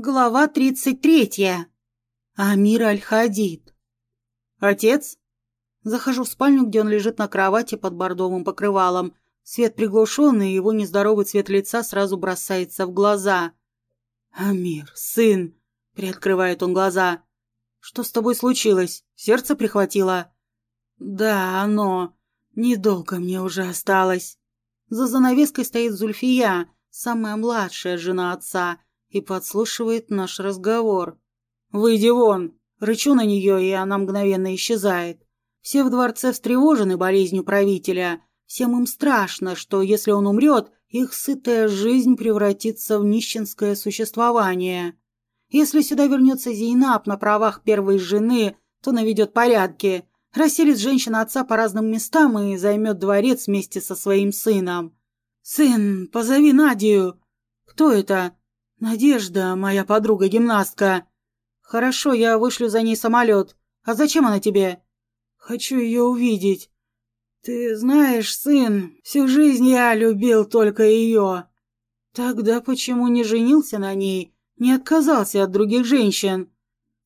Глава тридцать третья. Амир Аль-Хадид. Отец? Захожу в спальню, где он лежит на кровати под бордовым покрывалом. Свет приглушенный, его нездоровый цвет лица сразу бросается в глаза. «Амир, сын!» — приоткрывает он глаза. «Что с тобой случилось? Сердце прихватило?» «Да, оно. Недолго мне уже осталось». За занавеской стоит Зульфия, самая младшая жена отца — и подслушивает наш разговор. «Выйди вон!» Рычу на нее, и она мгновенно исчезает. Все в дворце встревожены болезнью правителя. Всем им страшно, что если он умрет, их сытая жизнь превратится в нищенское существование. Если сюда вернется Зейнаб на правах первой жены, то наведет порядки, расселит женщин отца по разным местам и займет дворец вместе со своим сыном. «Сын, позови Надию!» «Кто это?» «Надежда, моя подруга-гимнастка. Хорошо, я вышлю за ней самолет. А зачем она тебе?» «Хочу ее увидеть. Ты знаешь, сын, всю жизнь я любил только ее. Тогда почему не женился на ней, не отказался от других женщин?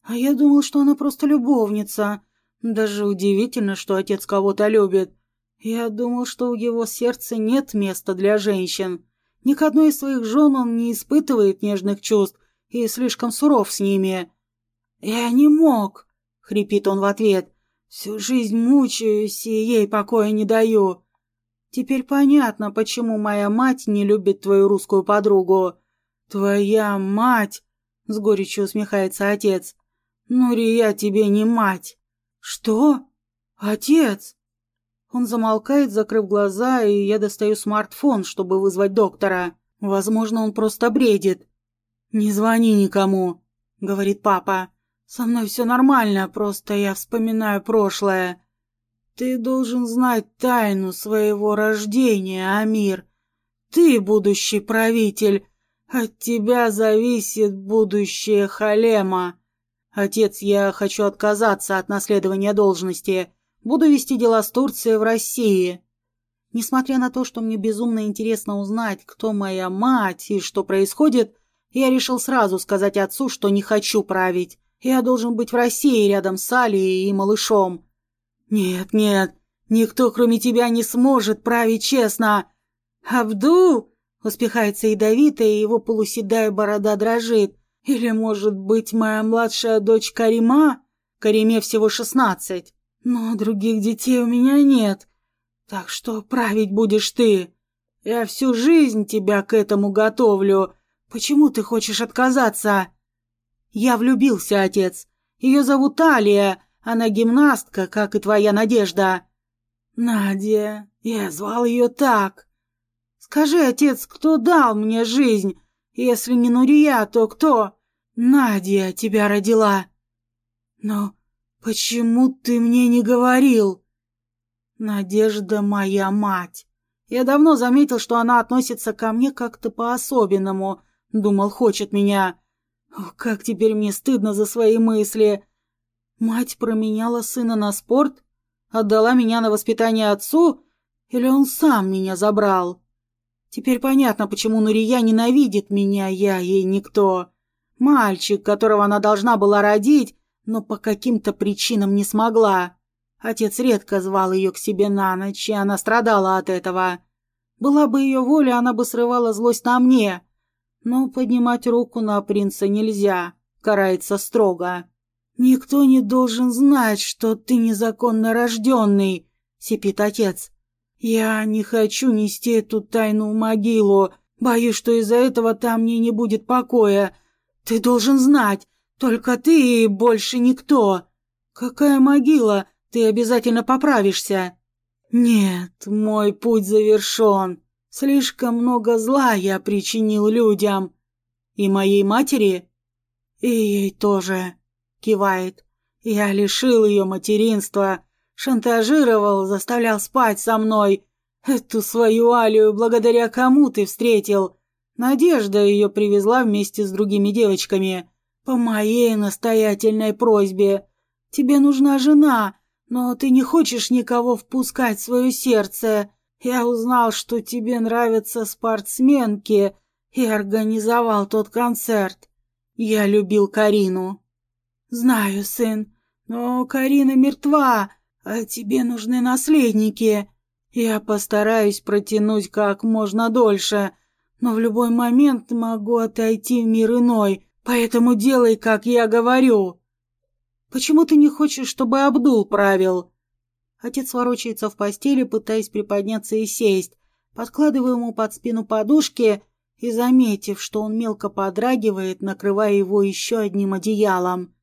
А я думал, что она просто любовница. Даже удивительно, что отец кого-то любит. Я думал, что у его сердца нет места для женщин». Ни к одной из своих жен он не испытывает нежных чувств и слишком суров с ними. «Я не мог», — хрипит он в ответ. «Всю жизнь мучаюсь и ей покоя не даю. Теперь понятно, почему моя мать не любит твою русскую подругу». «Твоя мать!» — с горечью усмехается отец. «Нури, я тебе не мать». «Что? Отец?» Он замолкает, закрыв глаза, и я достаю смартфон, чтобы вызвать доктора. Возможно, он просто бредит. «Не звони никому», — говорит папа. «Со мной все нормально, просто я вспоминаю прошлое. Ты должен знать тайну своего рождения, Амир. Ты будущий правитель. От тебя зависит будущее Халема. Отец, я хочу отказаться от наследования должности». Буду вести дела с Турцией в России. Несмотря на то, что мне безумно интересно узнать, кто моя мать и что происходит, я решил сразу сказать отцу, что не хочу править. Я должен быть в России рядом с Алией и малышом. Нет, нет, никто кроме тебя не сможет править честно. Абду, успехается ядовито, и его полуседая борода дрожит. Или, может быть, моя младшая дочь Карима? Кариме всего шестнадцать. Но других детей у меня нет, так что править будешь ты. Я всю жизнь тебя к этому готовлю. Почему ты хочешь отказаться? Я влюбился, отец. Ее зовут Алия, она гимнастка, как и твоя Надежда. Надя, я звал ее так. Скажи, отец, кто дал мне жизнь? Если не Нурия, то кто? Надя тебя родила. Но «Почему ты мне не говорил?» «Надежда моя мать. Я давно заметил, что она относится ко мне как-то по-особенному. Думал, хочет меня. Ох, как теперь мне стыдно за свои мысли. Мать променяла сына на спорт? Отдала меня на воспитание отцу? Или он сам меня забрал?» Теперь понятно, почему Нурия ненавидит меня, я ей никто. Мальчик, которого она должна была родить, но по каким-то причинам не смогла. Отец редко звал ее к себе на ночь, и она страдала от этого. Была бы ее воля, она бы срывала злость на мне. Но поднимать руку на принца нельзя, карается строго. «Никто не должен знать, что ты незаконно рожденный», — сипит отец. «Я не хочу нести эту тайну в могилу. Боюсь, что из-за этого там мне не будет покоя. Ты должен знать, только ты и больше никто. Какая могила? Ты обязательно поправишься. Нет, мой путь завершен. Слишком много зла я причинил людям. И моей матери? И ей тоже. Кивает. Я лишил ее материнства, шантажировал, заставлял спать со мной. Эту свою Алию благодаря кому ты встретил? Надежда ее привезла вместе с другими девочками. «По моей настоятельной просьбе. Тебе нужна жена, но ты не хочешь никого впускать в свое сердце. Я узнал, что тебе нравятся спортсменки, и организовал тот концерт. Я любил Карину. Знаю, сын, но Карина мертва, а тебе нужны наследники. Я постараюсь протянуть как можно дольше, но в любой момент могу отойти в мир иной, поэтому делай, как я говорю. Почему ты не хочешь, чтобы Абдул правил? Отец ворочается в постели, пытаясь приподняться и сесть. Подкладываю ему под спину подушки и, заметив, что он мелко подрагивает, накрывая его еще одним одеялом.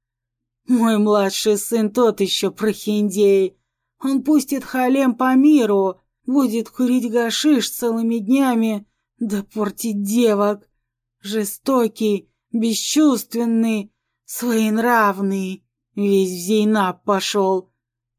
Мой младший сын тот еще прохиндей. Он пустит халем по миру, будет курить гашиш целыми днями, да портить девок. Жестокий, бесчувственный, своенравный, весь в зейнап пошел.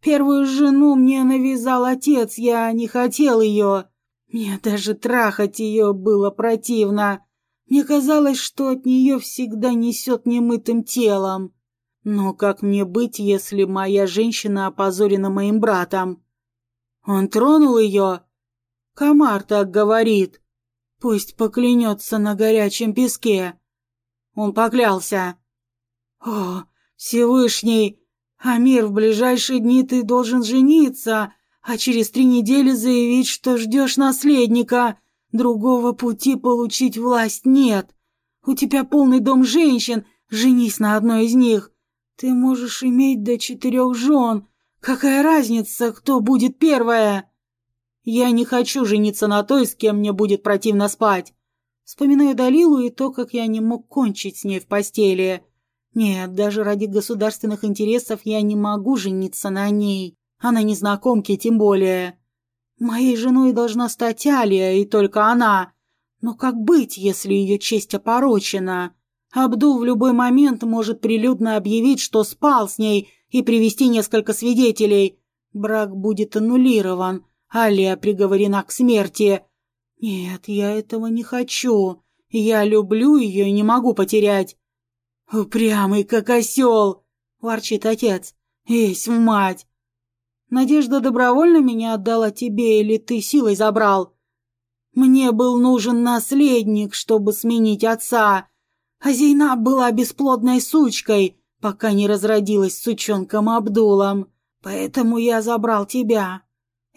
Первую жену мне навязал отец, я не хотел ее. Мне даже трахать ее было противно. Мне казалось, что от нее всегда несет немытым телом. Но как мне быть, если моя женщина опозорена моим братом? Он тронул ее? Комар так говорит. Пусть поклянется на горячем песке. Он поклялся. О, Всевышний, Амир, в ближайшие дни ты должен жениться, а через три недели заявить, что ждешь наследника. Другого пути получить власть нет. У тебя полный дом женщин, женись на одной из них. Ты можешь иметь до четырех жен. Какая разница, кто будет первая? Я не хочу жениться на той, с кем мне будет противно спать. Вспоминаю Далилу и то, как я не мог кончить с ней в постели. Нет, даже ради государственных интересов я не могу жениться на ней, а на незнакомке тем более. Моей женой должна стать Алия, и только она. Но как быть, если ее честь опорочена? Абдул в любой момент может прилюдно объявить, что спал с ней, и привести несколько свидетелей. Брак будет аннулирован, Алия приговорена к смерти. Нет, я этого не хочу. Я люблю ее и не могу потерять. «Упрямый, как осел!» — ворчит отец. «Эсь, мать! Надежда добровольно меня отдала тебе или ты силой забрал? Мне был нужен наследник, чтобы сменить отца, а Зейна была бесплодной сучкой, пока не разродилась сучонком Абдулом. Поэтому я забрал тебя.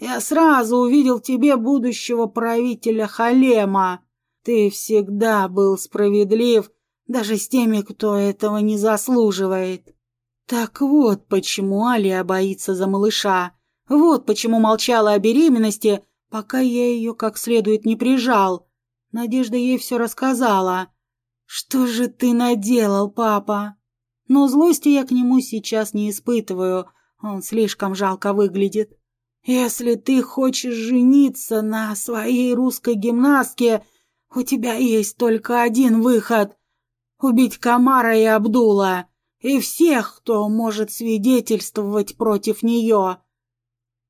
Я сразу увидел в тебе будущего правителя Халема. Ты всегда был справедлив даже с теми, кто этого не заслуживает. Так вот, почему Алия боится за малыша. Вот почему молчала о беременности, пока я ее как следует не прижал. Надежда ей все рассказала. «Что же ты наделал, папа?» Но злости я к нему сейчас не испытываю, он слишком жалко выглядит. «Если ты хочешь жениться на своей русской гимнастке, у тебя есть только один выход убить Камара и Абдула и всех, кто может свидетельствовать против нее.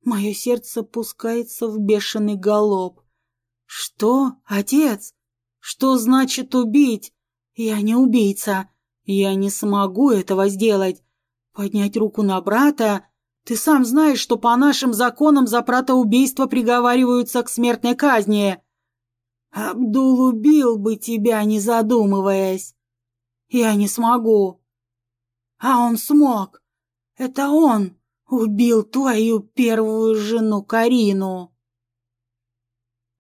Мое сердце пускается в бешеный галоп. Что, отец? Что значит убить? Я не убийца. Я не смогу этого сделать. Поднять руку на брата? Ты сам знаешь, что по нашим законам за братоубийство приговариваются к смертной казни. Абдул убил бы тебя, не задумываясь. Я не смогу. А он смог. Это он убил твою первую жену Карину.